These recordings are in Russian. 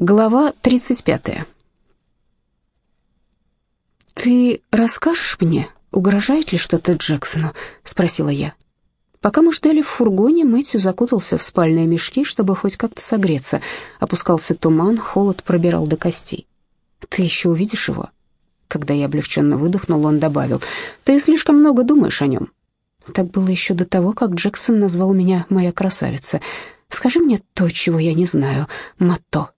Глава 35. «Ты расскажешь мне, угрожает ли что-то Джексону?» — спросила я. Пока мы ждали в фургоне, Мэтью закутался в спальные мешки, чтобы хоть как-то согреться. Опускался туман, холод пробирал до костей. «Ты еще увидишь его?» Когда я облегченно выдохнул, он добавил, «Ты слишком много думаешь о нем». Так было еще до того, как Джексон назвал меня «моя красавица». «Скажи мне то, чего я не знаю, Матто».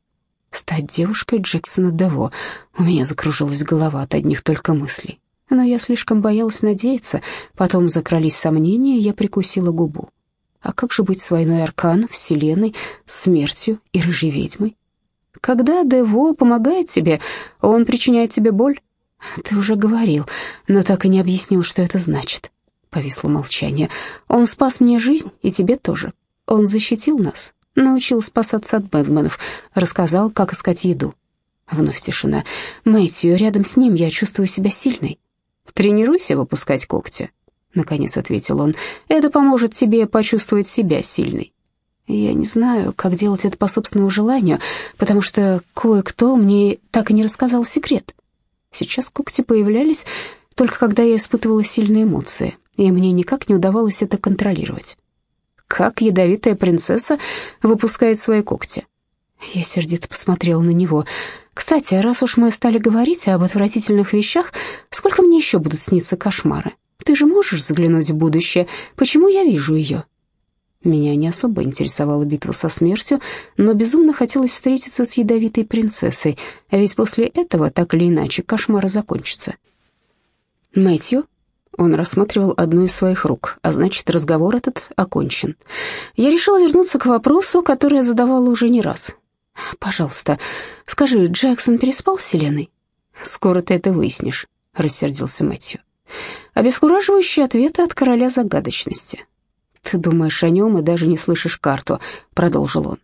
Стать девушкой Джексона Дево. У меня закружилась голова от одних только мыслей. Но я слишком боялась надеяться. Потом закрались сомнения, я прикусила губу. А как же быть с войной Аркан, Вселенной, смертью и рыжей ведьмой? Когда Дево помогает тебе, он причиняет тебе боль? Ты уже говорил, но так и не объяснил, что это значит. Повисло молчание. Он спас мне жизнь, и тебе тоже. Он защитил нас, Научил спасаться от Бэгманов, рассказал, как искать еду. Вновь тишина. Мэтью, рядом с ним я чувствую себя сильной. Тренируйся выпускать когти, наконец ответил он. Это поможет тебе почувствовать себя сильной. Я не знаю, как делать это по собственному желанию, потому что кое-кто мне так и не рассказал секрет. Сейчас когти появлялись только когда я испытывала сильные эмоции, и мне никак не удавалось это контролировать как ядовитая принцесса выпускает свои когти. Я сердито посмотрела на него. «Кстати, раз уж мы стали говорить об отвратительных вещах, сколько мне еще будут сниться кошмары? Ты же можешь заглянуть в будущее. Почему я вижу ее?» Меня не особо интересовала битва со смертью, но безумно хотелось встретиться с ядовитой принцессой, а ведь после этого, так или иначе, кошмары закончатся. «Мэтью?» Он рассматривал одну из своих рук, а значит, разговор этот окончен. Я решила вернуться к вопросу, который я задавала уже не раз. «Пожалуйста, скажи, Джексон переспал с Селеной?» «Скоро ты это выяснишь», — рассердился Мэтью. Обескураживающие ответы от короля загадочности. «Ты думаешь о нем и даже не слышишь карту», — продолжил он.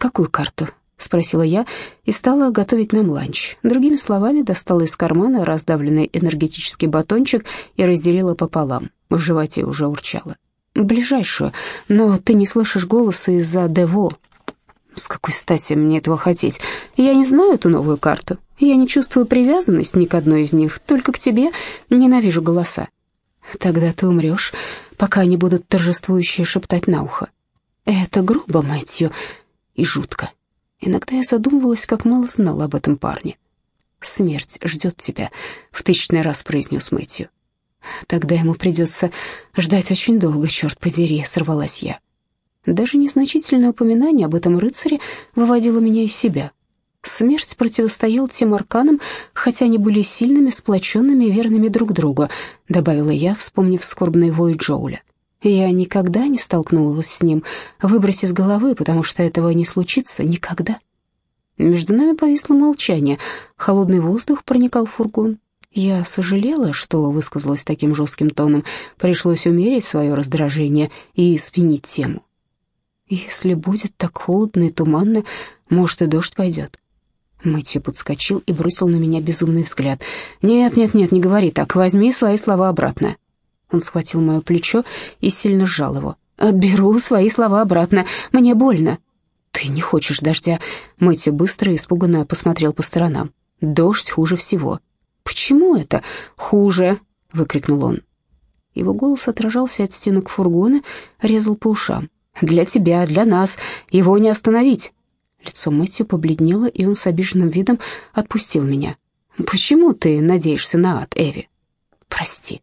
«Какую карту?» — спросила я и стала готовить нам ланч. Другими словами, достала из кармана раздавленный энергетический батончик и разделила пополам. В животе уже урчало. «Ближайшую, но ты не слышишь голоса из-за Дево». «С какой стати мне этого хотеть? Я не знаю эту новую карту. Я не чувствую привязанность ни к одной из них, только к тебе ненавижу голоса». «Тогда ты умрешь, пока они будут торжествующие шептать на ухо». «Это грубо, Мэтью, и жутко». Иногда я задумывалась, как мало знала об этом парне. «Смерть ждет тебя», — в тысячный раз произнес Мэтью. «Тогда ему придется ждать очень долго, черт подери», — сорвалась я. Даже незначительное упоминание об этом рыцаре выводило меня из себя. Смерть противостоял тем арканам, хотя они были сильными, сплоченными и верными друг другу, добавила я, вспомнив скорбный вой Джоуля. Я никогда не столкнулась с ним. Выбрось из головы, потому что этого не случится никогда. Между нами повисло молчание. Холодный воздух проникал в фургон. Я сожалела, что высказалась таким жестким тоном. Пришлось умерить свое раздражение и сменить тему. «Если будет так холодно и туманно, может, и дождь пойдет». Мэтью подскочил и бросил на меня безумный взгляд. «Нет, нет, нет, не говори так. Возьми свои слова обратно. Он схватил мое плечо и сильно сжал его. «Беру свои слова обратно. Мне больно». «Ты не хочешь дождя?» Мэтью быстро и испуганно посмотрел по сторонам. «Дождь хуже всего». «Почему это хуже?» — выкрикнул он. Его голос отражался от стенок фургона, резал по ушам. «Для тебя, для нас. Его не остановить». Лицо Мэтью побледнело, и он с обиженным видом отпустил меня. «Почему ты надеешься на ад, Эви?» «Прости»,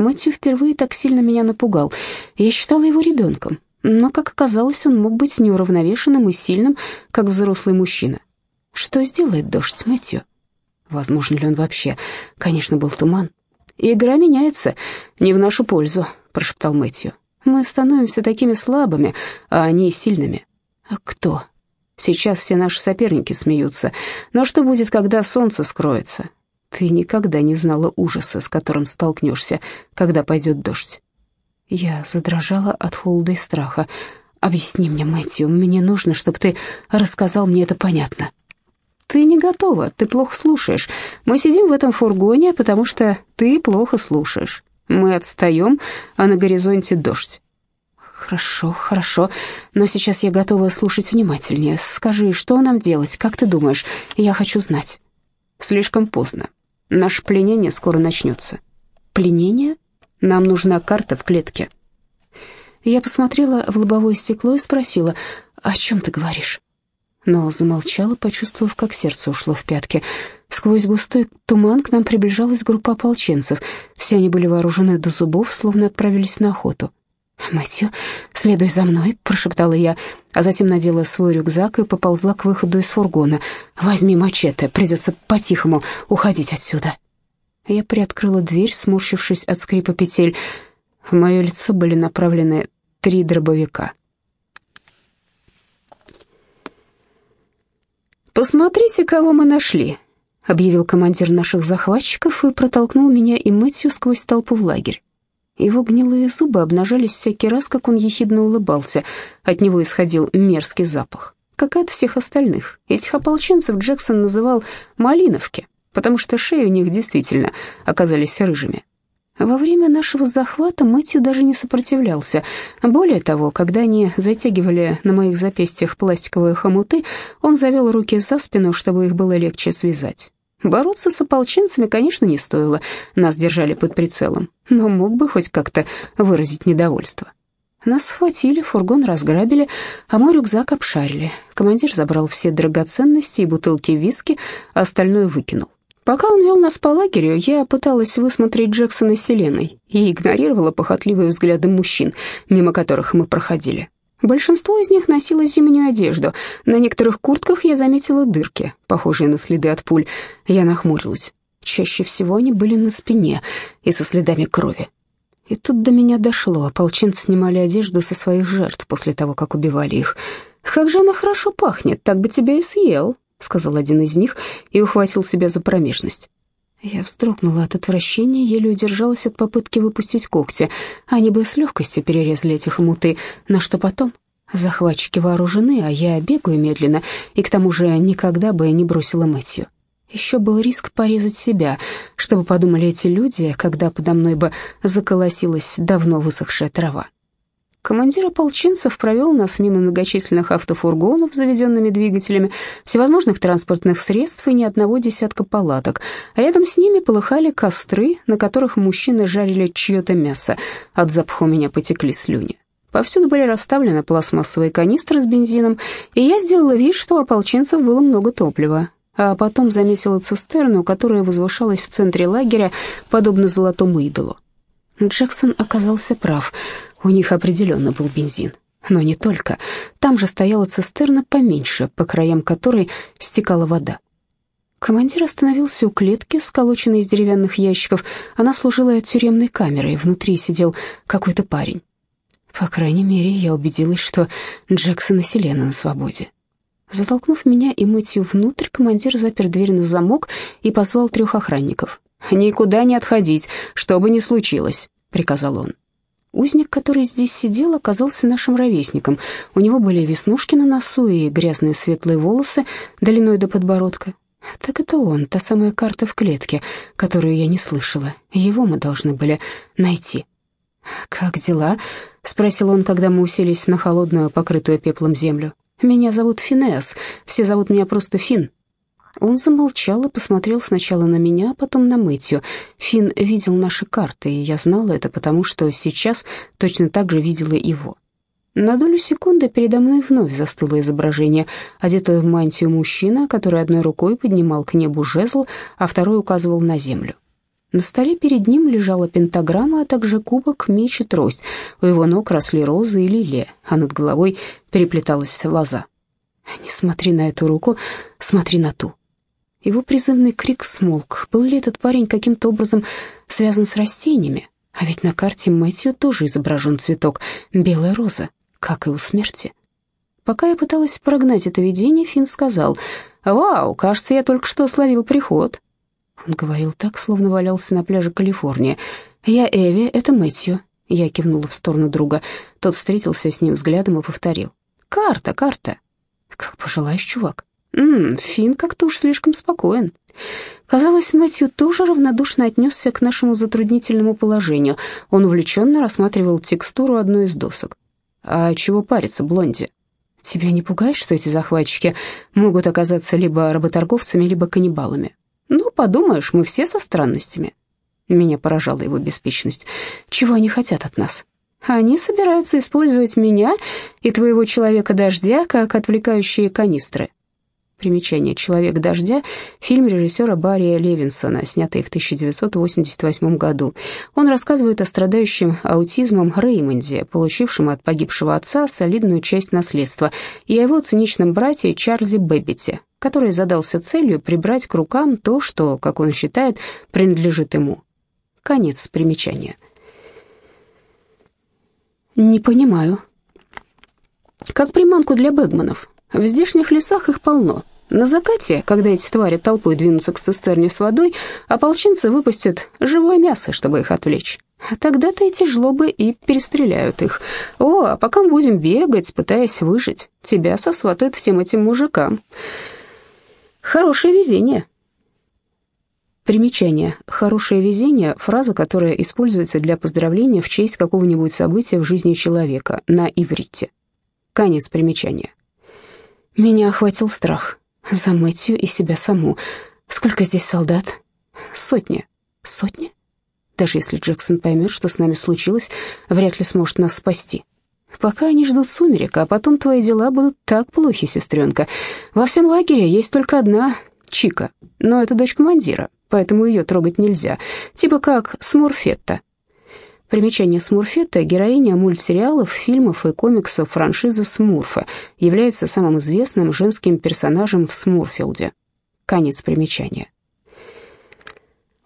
Мэтью впервые так сильно меня напугал. Я считала его ребенком, но, как оказалось, он мог быть неуравновешенным и сильным, как взрослый мужчина. Что сделает дождь Мэтью? Возможно ли он вообще? Конечно, был туман. «Игра меняется, не в нашу пользу», — прошептал Мэтью. «Мы становимся такими слабыми, а они сильными». «А кто?» «Сейчас все наши соперники смеются. Но что будет, когда солнце скроется? Ты никогда не знала ужаса, с которым столкнешься, когда пойдет дождь. Я задрожала от холода и страха. «Объясни мне, Мэтью, мне нужно, чтобы ты рассказал мне это понятно». «Ты не готова, ты плохо слушаешь. Мы сидим в этом фургоне, потому что ты плохо слушаешь. Мы отстаем, а на горизонте дождь». «Хорошо, хорошо, но сейчас я готова слушать внимательнее. Скажи, что нам делать, как ты думаешь? Я хочу знать». «Слишком поздно. Наше пленение скоро начнется». «Пленение? Нам нужна карта в клетке». Я посмотрела в лобовое стекло и спросила, «О чем ты говоришь?» Но замолчала, почувствовав, как сердце ушло в пятки. Сквозь густой туман к нам приближалась группа ополченцев. Все они были вооружены до зубов, словно отправились на охоту. «Мэтью, следуй за мной», — прошептала я, а затем надела свой рюкзак и поползла к выходу из фургона. «Возьми мачете, придется по-тихому уходить отсюда». Я приоткрыла дверь, сморщившись от скрипа петель. В мое лицо были направлены три дробовика. «Посмотрите, кого мы нашли», — объявил командир наших захватчиков и протолкнул меня и Мэтью сквозь толпу в лагерь. Его гнилые зубы обнажались всякий раз, как он ехидно улыбался. От него исходил мерзкий запах, как и от всех остальных. Этих ополченцев Джексон называл «малиновки», потому что шеи у них действительно оказались рыжими. Во время нашего захвата Мэтью даже не сопротивлялся. Более того, когда они затягивали на моих запястьях пластиковые хомуты, он завел руки за спину, чтобы их было легче связать. Бороться с ополченцами, конечно, не стоило, нас держали под прицелом, но мог бы хоть как-то выразить недовольство. Нас схватили, фургон разграбили, а мой рюкзак обшарили. Командир забрал все драгоценности и бутылки виски, а остальное выкинул. Пока он вел нас по лагерю, я пыталась высмотреть Джексона с Селеной и игнорировала похотливые взгляды мужчин, мимо которых мы проходили. Большинство из них носило зимнюю одежду. На некоторых куртках я заметила дырки, похожие на следы от пуль. Я нахмурилась. Чаще всего они были на спине и со следами крови. И тут до меня дошло. Ополченцы снимали одежду со своих жертв после того, как убивали их. «Как же она хорошо пахнет, так бы тебя и съел», — сказал один из них и ухватил себя за промежность. Я вздрогнула от отвращения, еле удержалась от попытки выпустить когти. Они бы с легкостью перерезали эти хомуты. Но что потом? Захватчики вооружены, а я бегаю медленно, и к тому же никогда бы не бросила Мэтью. Еще был риск порезать себя, чтобы подумали эти люди, когда подо мной бы заколосилась давно высохшая трава. Командир ополченцев провел нас мимо многочисленных автофургонов с заведенными двигателями, всевозможных транспортных средств и ни одного десятка палаток. Рядом с ними полыхали костры, на которых мужчины жарили чье-то мясо. От запаха у меня потекли слюни. Повсюду были расставлены пластмассовые канистры с бензином, и я сделала вид, что у ополченцев было много топлива. А потом заметила цистерну, которая возвышалась в центре лагеря, подобно золотому идолу. Джексон оказался прав — у них определенно был бензин. Но не только. Там же стояла цистерна поменьше, по краям которой стекала вода. Командир остановился у клетки, сколоченной из деревянных ящиков. Она служила тюремной камерой, внутри сидел какой-то парень. По крайней мере, я убедилась, что Джексон и Селена на свободе. Затолкнув меня и Мэтью внутрь, командир запер дверь на замок и позвал трех охранников. «Никуда не отходить, что бы ни случилось», — приказал он. Узник, который здесь сидел, оказался нашим ровесником. У него были веснушки на носу и грязные светлые волосы длиной до подбородка. Так это он, та самая карта в клетке, которую я не слышала. Его мы должны были найти. «Как дела?» — спросил он, когда мы уселись на холодную, покрытую пеплом землю. «Меня зовут Финеас, все зовут меня просто Фин». Он замолчал и посмотрел сначала на меня, а потом на Мэтью. Финн видел наши карты, и я знала это, потому что сейчас точно так же видела его. На долю секунды передо мной вновь застыло изображение, одетое в мантию мужчина, который одной рукой поднимал к небу жезл, а второй указывал на землю. На столе перед ним лежала пентаграмма, а также кубок, меч и трость. У его ног росли розы и лилии, а над головой переплеталась лоза. «Не смотри на эту руку, смотри на ту», его призывный крик смолк. Был ли этот парень каким-то образом связан с растениями? А ведь на карте Мэтью тоже изображен цветок, белая роза, как и у смерти. Пока я пыталась прогнать это видение, Финн сказал, «Вау, кажется, я только что словил приход». Он говорил так, словно валялся на пляже Калифорния. «Я Эви, это Мэтью». Я кивнула в сторону друга. Тот встретился с ним взглядом и повторил. «Карта, карта». «Как пожелаешь, чувак». Ммм, Финн как-то уж слишком спокоен. Казалось, Мэтью тоже равнодушно отнесся к нашему затруднительному положению. Он увлеченно рассматривал текстуру одной из досок. А чего париться, Блонди? Тебя не пугает, что эти захватчики могут оказаться либо работорговцами, либо каннибалами? Ну, подумаешь, мы все со странностями. Меня поражала его беспечность. Чего они хотят от нас? Они собираются использовать меня и твоего человека-дождя как отвлекающие канистры. Примечание «Человек дождя» — фильм режиссера Барри Левинсона, снятый в 1988 году. Он рассказывает о страдающем аутизмом Реймонде, получившем от погибшего отца солидную часть наследства, и о его циничном брате Чарльзе Бэббите, который задался целью прибрать к рукам то, что, как он считает, принадлежит ему. Конец примечания. «Не понимаю». «Как приманку для бэгманов. В здешних лесах их полно. На закате, когда эти твари толпой двинутся к цистерне с водой, ополченцы выпустят живое мясо, чтобы их отвлечь. Тогда-то эти жлобы и перестреляют их. О, а пока мы будем бегать, пытаясь выжить, тебя сосватают всем этим мужикам. Хорошее везение. Примечание. «Хорошее везение» — фраза, которая используется для поздравления в честь какого-нибудь события в жизни человека на иврите. Конец примечания. Меня охватил страх за Мэтью и себя саму. Сколько здесь солдат? Сотни. Сотни? Даже если Джексон поймет, что с нами случилось, вряд ли сможет нас спасти. Пока они ждут сумерек, а потом твои дела будут так плохи, сестренка. Во всем лагере есть только одна Чика, но это дочь командира, поэтому ее трогать нельзя. Типа как Смурфетта. Примечание Смурфетта, героиня мультсериалов, фильмов и комиксов франшизы Смурфа, является самым известным женским персонажем в Смурфилде. Конец примечания.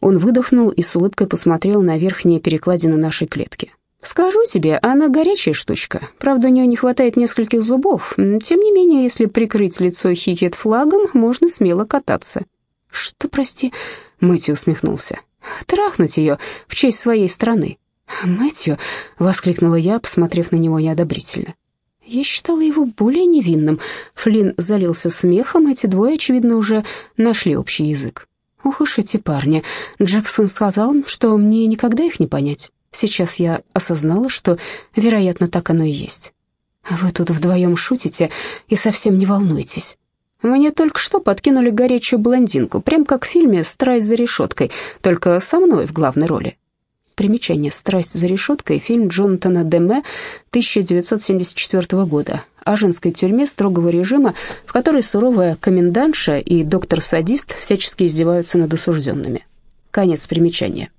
Он выдохнул и с улыбкой посмотрел на верхние перекладины нашей клетки. «Скажу тебе, она горячая штучка. Правда, у нее не хватает нескольких зубов. Тем не менее, если прикрыть лицо хикет флагом, можно смело кататься». «Что, прости?» — Мэтью усмехнулся. «Трахнуть ее в честь своей страны». «Мэтью!» — воскликнула я, посмотрев на него неодобрительно. Я считала его более невинным. Флинн залился смехом, эти двое, очевидно, уже нашли общий язык. Ох уж эти парни. Джексон сказал, что мне никогда их не понять. Сейчас я осознала, что, вероятно, так оно и есть. Вы тут вдвоем шутите и совсем не волнуйтесь. Мне только что подкинули горячую блондинку, прям как в фильме «Страсть за решеткой», только со мной в главной роли. Примечание «Страсть за решеткой» фильм Джонатана Деме 1974 года о женской тюрьме строгого режима, в которой суровая комендантша и доктор-садист всячески издеваются над осужденными. Конец примечания.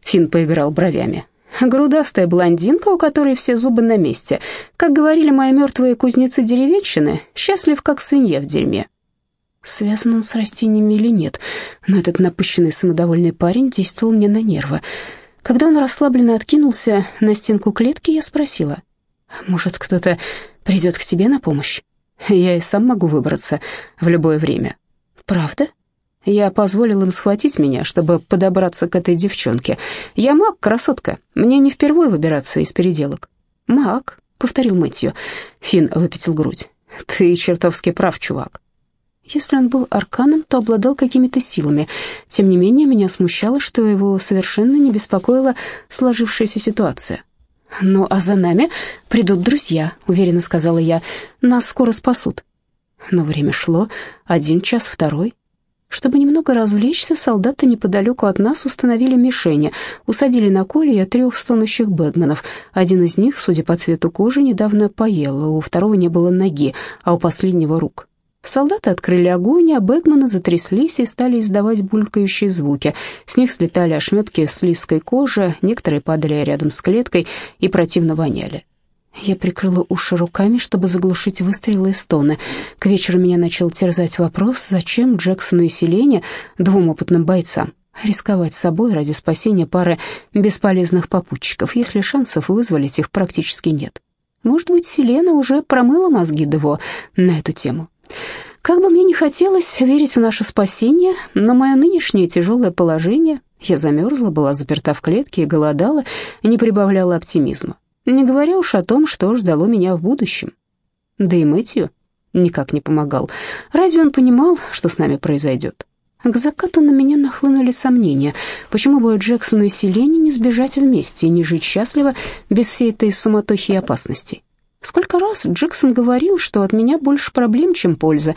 Финн поиграл бровями. Грудастая блондинка, у которой все зубы на месте. Как говорили мои мертвые кузнецы деревенщины, счастлив, как свинья в дерьме. Связан он с растениями или нет, но этот напыщенный самодовольный парень действовал мне на нервы. Когда он расслабленно откинулся на стенку клетки, я спросила, «Может, кто-то придет к тебе на помощь? Я и сам могу выбраться в любое время». «Правда?» Я позволил им схватить меня, чтобы подобраться к этой девчонке. Я маг, красотка. Мне не впервые выбираться из переделок. Маг, повторил Мэтью. Фин выпятил грудь. Ты чертовски прав, чувак. Если он был арканом, то обладал какими-то силами. Тем не менее, меня смущало, что его совершенно не беспокоила сложившаяся ситуация. «Ну, а за нами придут друзья», — уверенно сказала я. «Нас скоро спасут». Но время шло, один час, второй. Чтобы немного развлечься, солдаты неподалеку от нас установили мишени, усадили на колья трех стонущих бэгменов. Один из них, судя по цвету кожи, недавно поел, у второго не было ноги, а у последнего рук. Солдаты открыли огонь, а Бэгманы затряслись и стали издавать булькающие звуки. С них слетали ошметки слизкой кожи, некоторые падали рядом с клеткой и противно воняли. Я прикрыла уши руками, чтобы заглушить выстрелы и стоны. К вечеру меня начал терзать вопрос, зачем Джексону и Селене, двум опытным бойцам, рисковать собой ради спасения пары бесполезных попутчиков, если шансов вызволить их практически нет. Может быть, Селена уже промыла мозги Дево на эту тему. Как бы мне не хотелось верить в наше спасение, но мое нынешнее тяжелое положение, я замерзла, была заперта в клетке и голодала, не прибавляло оптимизма. Не говоря уж о том, что ждало меня в будущем. Да и Мэтью никак не помогал. Разве он понимал, что с нами произойдет? К закату на меня нахлынули сомнения. Почему бы Джексону и Селене не сбежать вместе и не жить счастливо без всей этой суматохи и опасностей? Сколько раз Джексон говорил, что от меня больше проблем, чем польза.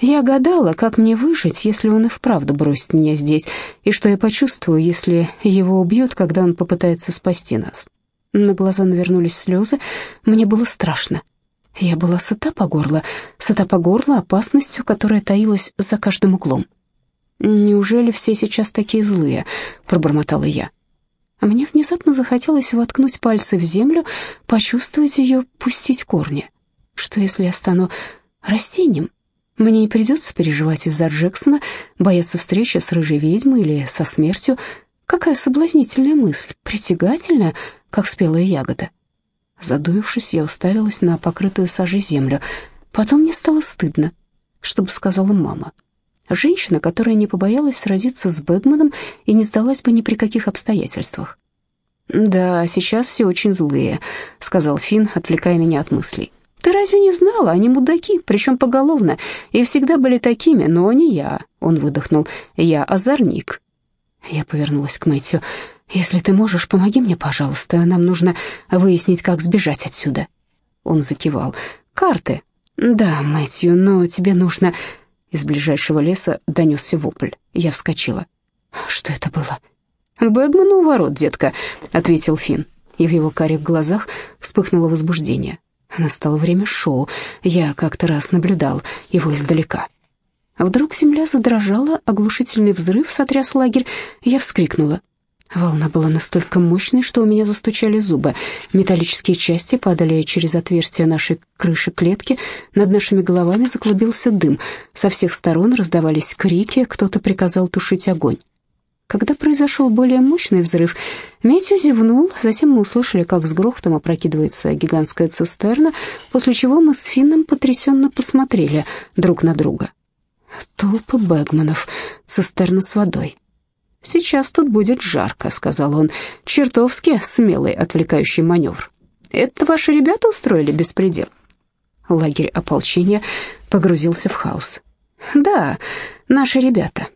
Я гадала, как мне выжить, если он и вправду бросит меня здесь, и что я почувствую, если его убьют, когда он попытается спасти нас. На глаза навернулись слезы, мне было страшно. Я была сыта по горло, сыта по горло опасностью, которая таилась за каждым углом. «Неужели все сейчас такие злые?» — пробормотала я. А мне внезапно захотелось воткнуть пальцы в землю, почувствовать ее, пустить корни. Что если я стану растением? Мне не придется переживать из-за Джексона, бояться встречи с рыжей ведьмой или со смертью. Какая соблазнительная мысль, притягательная, как спелая ягода. Задумавшись, я уставилась на покрытую сажей землю. Потом мне стало стыдно, чтобы сказала мама. Женщина, которая не побоялась сразиться с Бэгманом и не сдалась бы ни при каких обстоятельствах. «Да, сейчас все очень злые», — сказал Финн, отвлекая меня от мыслей. «Ты разве не знала? Они мудаки, причем поголовно, и всегда были такими, но не я», — он выдохнул. «Я озорник». Я повернулась к Мэтью. «Если ты можешь, помоги мне, пожалуйста. Нам нужно выяснить, как сбежать отсюда». Он закивал. «Карты». «Да, Мэтью, но тебе нужно...» Из ближайшего леса донесся вопль. Я вскочила. «Что это было?» «Бэгман у ворот, детка», — ответил Финн, и в его карих глазах вспыхнуло возбуждение. Настало время шоу. Я как-то раз наблюдал его издалека. Вдруг земля задрожала, оглушительный взрыв сотряс лагерь. Я вскрикнула. Волна была настолько мощной, что у меня застучали зубы. Металлические части падали через отверстие нашей крыши клетки. Над нашими головами заклубился дым. Со всех сторон раздавались крики, кто-то приказал тушить огонь. Когда произошел более мощный взрыв, Метью зевнул, затем мы услышали, как с грохотом опрокидывается гигантская цистерна, после чего мы с Финном потрясенно посмотрели друг на друга. Толпы Бэгманов, цистерна с водой. «Сейчас тут будет жарко», — сказал он. «Чертовски смелый отвлекающий маневр. Это ваши ребята устроили беспредел?» Лагерь ополчения погрузился в хаос. «Да, наши ребята»,